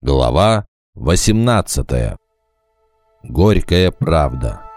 Глава 18. Горькая правда.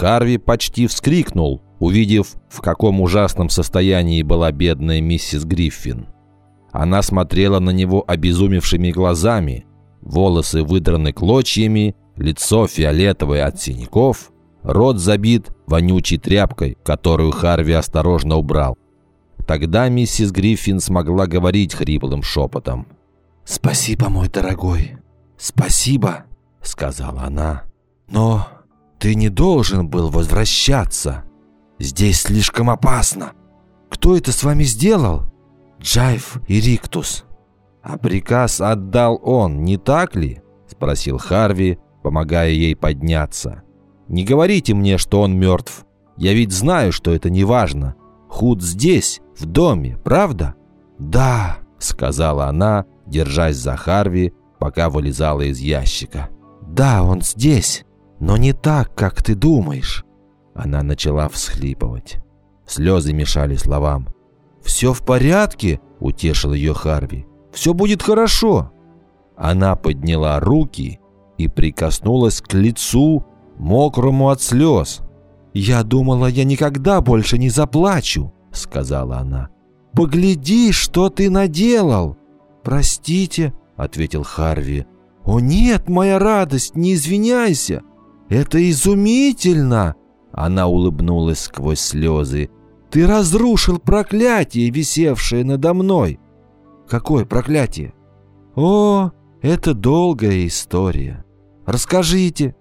Харви почти вскрикнул, увидев, в каком ужасном состоянии была бедная миссис Гриффин. Она смотрела на него обезумевшими глазами, волосы выдраны клочьями, лицо фиолетовое от синяков, рот забит вонючей тряпкой, которую Харви осторожно убрал. Тогда миссис Гриффин смогла говорить хриплым шепотом. «Спасибо, мой дорогой, спасибо», — сказала она. «Но ты не должен был возвращаться. Здесь слишком опасно. Кто это с вами сделал? Джайв и Риктус. А приказ отдал он, не так ли? Спросил Харви, помогая ей подняться. Не говорите мне, что он мертв. Я ведь знаю, что это не важно. Худ здесь, в доме, правда? Да, сказала она, держась за Харви, пока вылезала из ящика. Да, он здесь, но не так, как ты думаешь. Она начала всхлипывать. Слезы мешали словам. «Все в порядке?» – утешил ее Харви. «Все будет хорошо!» Она подняла руки и прикоснулась к лицу, мокрому от слез. «Я думала, я никогда больше не заплачу», — сказала она. «Погляди, что ты наделал!» «Простите», — ответил Харви. «О нет, моя радость, не извиняйся! Это изумительно!» Она улыбнулась сквозь слезы. «Ты разрушил проклятие, висевшее надо мной!» «Какое проклятие?» «О, это долгая история. Расскажите!»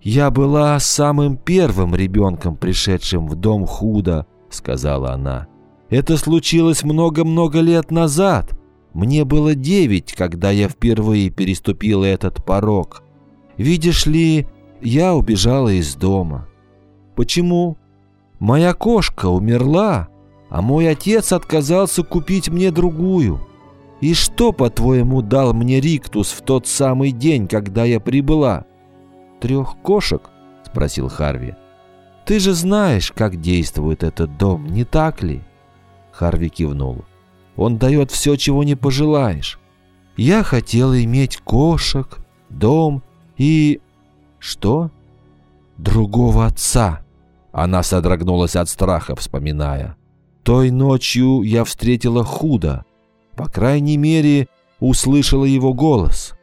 «Я была самым первым ребенком, пришедшим в дом худо», — сказала она. «Это случилось много-много лет назад. Мне было девять, когда я впервые переступила этот порог. Видишь ли, я убежала из дома. Почему? Моя кошка умерла, а мой отец отказался купить мне другую. И что, по-твоему, дал мне Риктус в тот самый день, когда я прибыла? Трех кошек? Спросил Харви. Ты же знаешь, как действует этот дом, не так ли? Харви кивнул. Он дает все, чего не пожелаешь. Я хотела иметь кошек, дом и... Что? Другого отца. Она содрогнулась от страха, вспоминая. «Той ночью я встретила худо. По крайней мере, услышала его голос».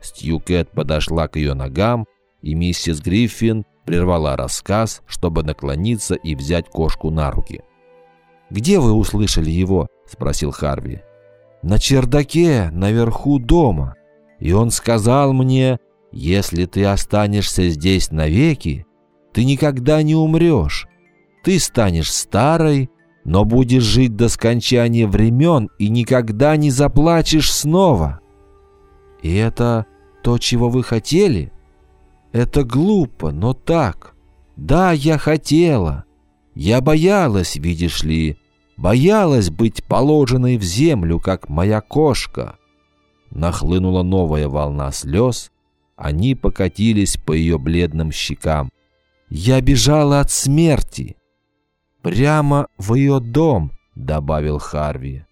Стьюкет подошла к ее ногам, и миссис Гриффин прервала рассказ, чтобы наклониться и взять кошку на руки. «Где вы услышали его?» – спросил Харви. «На чердаке, наверху дома. И он сказал мне, если ты останешься здесь навеки, ты никогда не умрешь. Ты станешь старой, но будешь жить до скончания времен и никогда не заплачешь снова. И это то, чего вы хотели? Это глупо, но так. Да, я хотела. Я боялась, видишь ли, боялась быть положенной в землю, как моя кошка. Нахлынула новая волна слез, они покатились по ее бледным щекам. Я бежала от смерти. Прямо в ее дом, добавил Харви.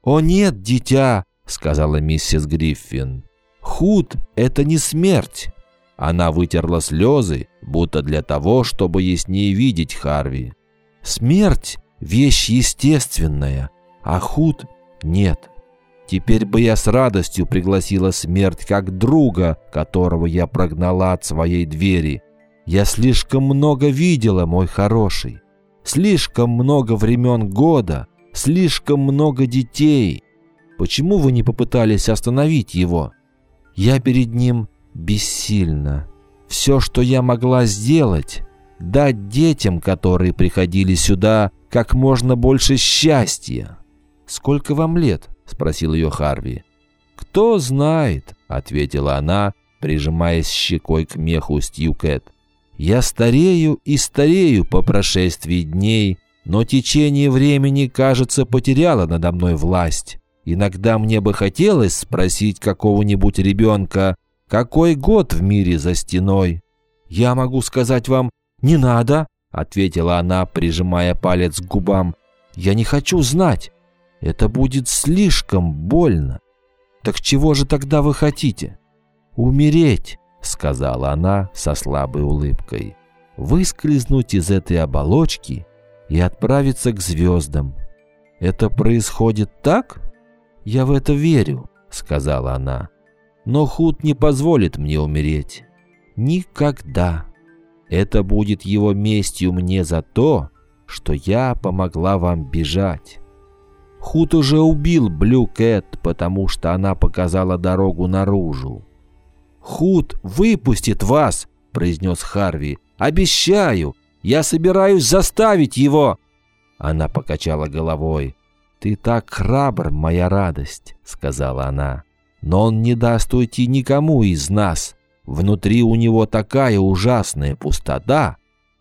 О нет, дитя, сказала миссис Гриффин. Худ — это не смерть. Она вытерла слезы, будто для того, чтобы яснее видеть Харви. Смерть — вещь естественная, а худ — нет. Теперь бы я с радостью пригласила смерть как друга, которого я прогнала от своей двери, я слишком много видела, мой хороший. Слишком много времен года, слишком много детей. Почему вы не попытались остановить его? Я перед ним бессильна. Все, что я могла сделать, дать детям, которые приходили сюда, как можно больше счастья. «Сколько вам лет?» – спросил ее Харви. «Кто знает», – ответила она, прижимаясь щекой к меху Стьюкет. Я старею и старею по прошествии дней, Но течение времени, кажется, потеряло надо мной власть. Иногда мне бы хотелось спросить какого-нибудь ребенка, какой год в мире за стеной. Я могу сказать вам «не надо», — ответила она, прижимая палец к губам. «Я не хочу знать. Это будет слишком больно. Так чего же тогда вы хотите?» «Умереть», — сказала она со слабой улыбкой. «Выскользнуть из этой оболочки и отправиться к звездам. Это происходит так?» «Я в это верю», — сказала она. «Но Худ не позволит мне умереть. Никогда. Это будет его местью мне за то, что я помогла вам бежать». Худ уже убил Блю Кэт, потому что она показала дорогу наружу. «Худ выпустит вас!» – произнес Харви. «Обещаю! Я собираюсь заставить его!» Она покачала головой. «Ты так храбр, моя радость», — сказала она. «Но он не даст уйти никому из нас. Внутри у него такая ужасная пустота.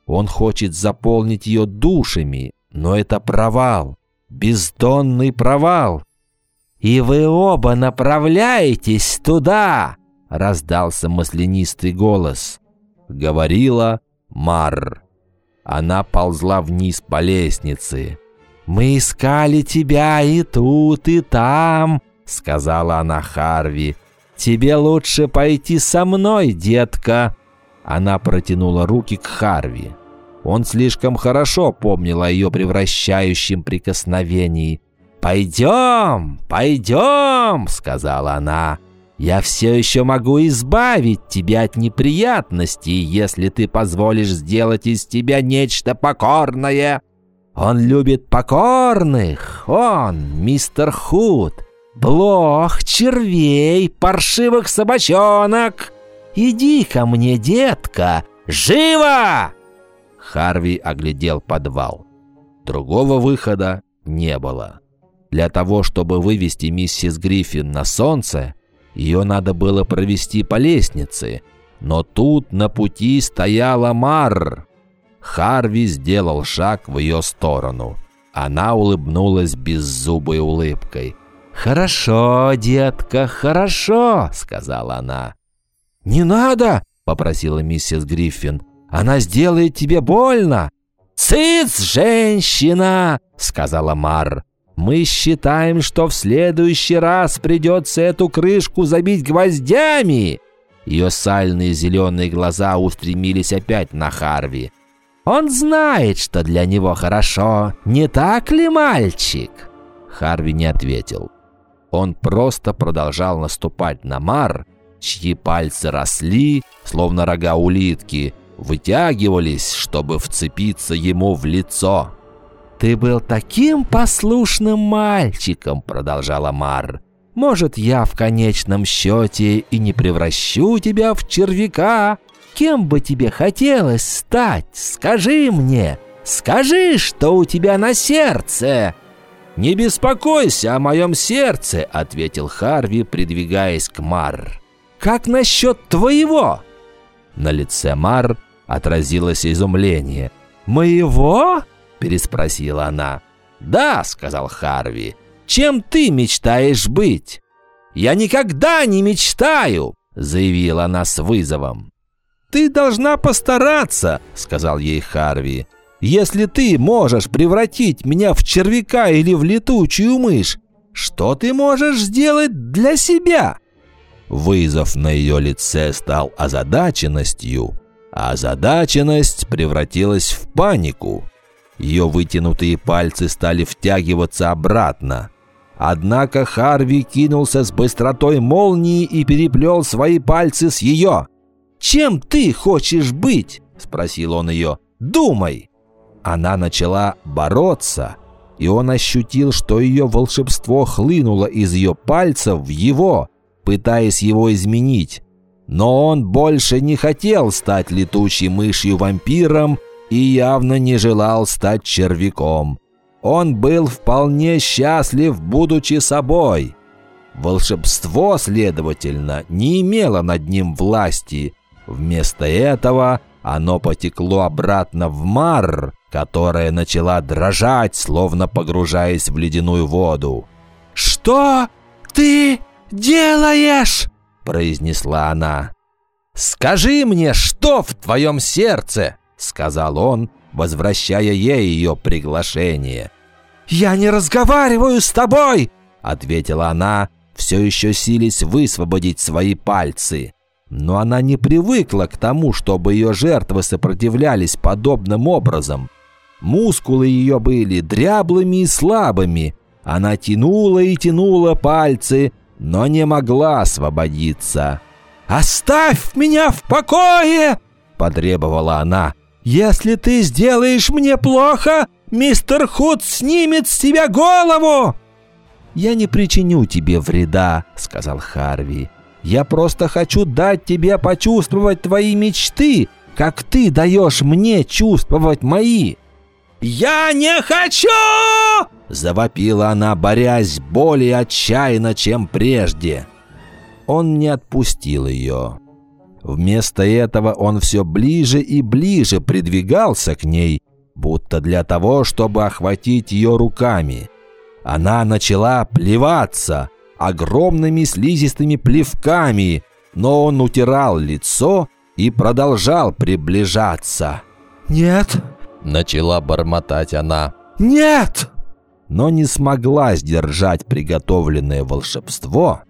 Он хочет заполнить ее душами, но это провал, бездонный провал». «И вы оба направляетесь туда!» — раздался маслянистый голос. Говорила Мар. Она ползла вниз по лестнице. «Мы искали тебя и тут, и там», — сказала она Харви. «Тебе лучше пойти со мной, детка». Она протянула руки к Харви. Он слишком хорошо помнил о ее превращающем прикосновении. «Пойдем, пойдем», — сказала она. «Я все еще могу избавить тебя от неприятностей, если ты позволишь сделать из тебя нечто покорное». Он любит покорных, он, мистер Худ, блох, червей, паршивых собачонок. Иди ко мне, детка, живо!» Харви оглядел подвал. Другого выхода не было. Для того, чтобы вывести миссис Гриффин на солнце, ее надо было провести по лестнице, но тут на пути стояла Мар. Харви сделал шаг в ее сторону. Она улыбнулась беззубой улыбкой. «Хорошо, детка, хорошо», — сказала она. «Не надо!» — попросила миссис Гриффин. «Она сделает тебе больно!» «Цыц, женщина!» — сказала Мар. «Мы считаем, что в следующий раз придется эту крышку забить гвоздями!» Ее сальные зеленые глаза устремились опять на Харви. Он знает, что для него хорошо, не так ли, мальчик?» Харви не ответил. Он просто продолжал наступать на Мар, чьи пальцы росли, словно рога улитки, вытягивались, чтобы вцепиться ему в лицо. «Ты был таким послушным мальчиком», — продолжала Мар. «Может, я в конечном счете и не превращу тебя в червяка, Кем бы тебе хотелось стать? Скажи мне! Скажи, что у тебя на сердце!» «Не беспокойся о моем сердце», — ответил Харви, придвигаясь к Мар. «Как насчет твоего?» На лице Мар отразилось изумление. «Моего?» — переспросила она. «Да», — сказал Харви. «Чем ты мечтаешь быть?» «Я никогда не мечтаю», — заявила она с вызовом. «Ты должна постараться», — сказал ей Харви. «Если ты можешь превратить меня в червяка или в летучую мышь, что ты можешь сделать для себя?» Вызов на ее лице стал озадаченностью, а озадаченность превратилась в панику. Ее вытянутые пальцы стали втягиваться обратно. Однако Харви кинулся с быстротой молнии и переплел свои пальцы с ее. «Чем ты хочешь быть?» – спросил он ее. «Думай!» Она начала бороться, и он ощутил, что ее волшебство хлынуло из ее пальцев в его, пытаясь его изменить. Но он больше не хотел стать летучей мышью-вампиром и явно не желал стать червяком. Он был вполне счастлив, будучи собой. Волшебство, следовательно, не имело над ним власти – Вместо этого оно потекло обратно в Мар, которая начала дрожать, словно погружаясь в ледяную воду. «Что ты делаешь?» – произнесла она. «Скажи мне, что в твоем сердце?» – сказал он, возвращая ей ее приглашение. «Я не разговариваю с тобой!» – ответила она, все еще сились высвободить свои пальцы. Но она не привыкла к тому, чтобы ее жертвы сопротивлялись подобным образом. Мускулы ее были дряблыми и слабыми. Она тянула и тянула пальцы, но не могла освободиться. «Оставь меня в покое!» – потребовала она. «Если ты сделаешь мне плохо, мистер Худ снимет с тебя голову!» «Я не причиню тебе вреда», — сказал Харви. «Я просто хочу дать тебе почувствовать твои мечты, как ты даешь мне чувствовать мои». «Я не хочу!» — завопила она, борясь более отчаянно, чем прежде. Он не отпустил ее. Вместо этого он все ближе и ближе придвигался к ней, будто для того, чтобы охватить ее руками. Она начала плеваться огромными слизистыми плевками, но он утирал лицо и продолжал приближаться. «Нет!» – начала бормотать она. «Нет!» Но не смогла сдержать приготовленное волшебство,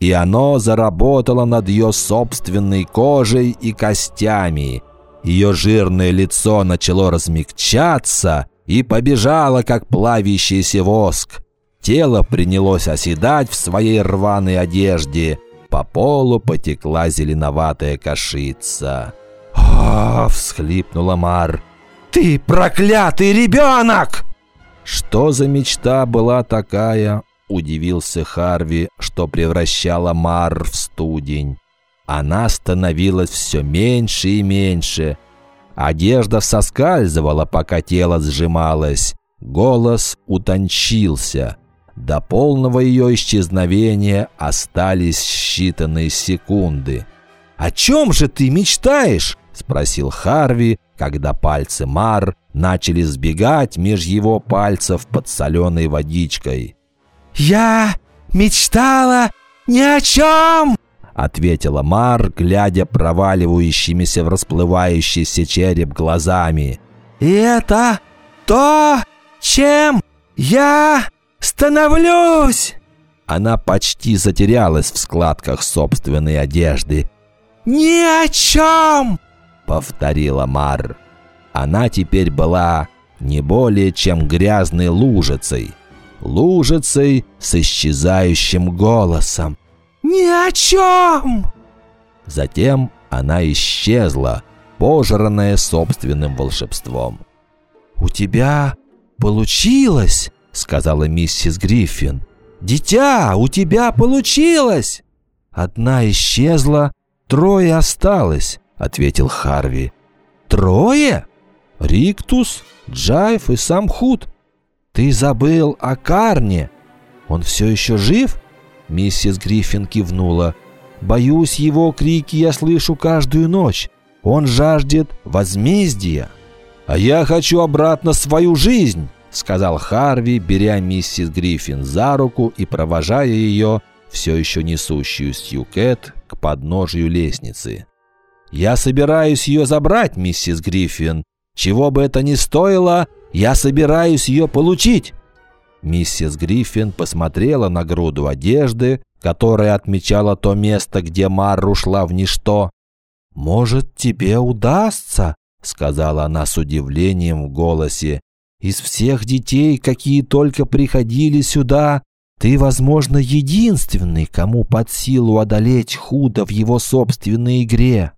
и оно заработало над ее собственной кожей и костями. Ее жирное лицо начало размягчаться, и побежала, как плавящийся воск. Тело принялось оседать в своей рваной одежде. По полу потекла зеленоватая кашица. «А, — всхлипнула Мар, — ты проклятый ребенок!» Что за мечта была такая, удивился Харви, что превращала Мар в студень. Она становилась все меньше и меньше, Одежда соскальзывала, пока тело сжималось. Голос утончился. До полного ее исчезновения остались считанные секунды. «О чем же ты мечтаешь?» – спросил Харви, когда пальцы Мар начали сбегать меж его пальцев под соленой водичкой. «Я мечтала ни о чем!» — ответила Мар, глядя проваливающимися в расплывающийся череп глазами. «И это то, чем я становлюсь!» Она почти затерялась в складках собственной одежды. «Ни о чем!» — повторила Мар. Она теперь была не более чем грязной лужицей. Лужицей с исчезающим голосом. «Ни о чем!» Затем она исчезла, пожранная собственным волшебством. «У тебя получилось!» — сказала миссис Гриффин. «Дитя, у тебя получилось!» «Одна исчезла, трое осталось», — ответил Харви. «Трое? Риктус, Джайф и сам Худ. Ты забыл о Карне. Он все еще жив?» Миссис Гриффин кивнула. «Боюсь, его крики я слышу каждую ночь. Он жаждет возмездия». «А я хочу обратно свою жизнь», — сказал Харви, беря миссис Гриффин за руку и провожая ее, все еще несущую Сьюкет, к подножию лестницы. «Я собираюсь ее забрать, миссис Гриффин. Чего бы это ни стоило, я собираюсь ее получить». Миссис Гриффин посмотрела на груду одежды, которая отмечала то место, где Мар ушла в ничто. «Может, тебе удастся?» — сказала она с удивлением в голосе. «Из всех детей, какие только приходили сюда, ты, возможно, единственный, кому под силу одолеть худо в его собственной игре».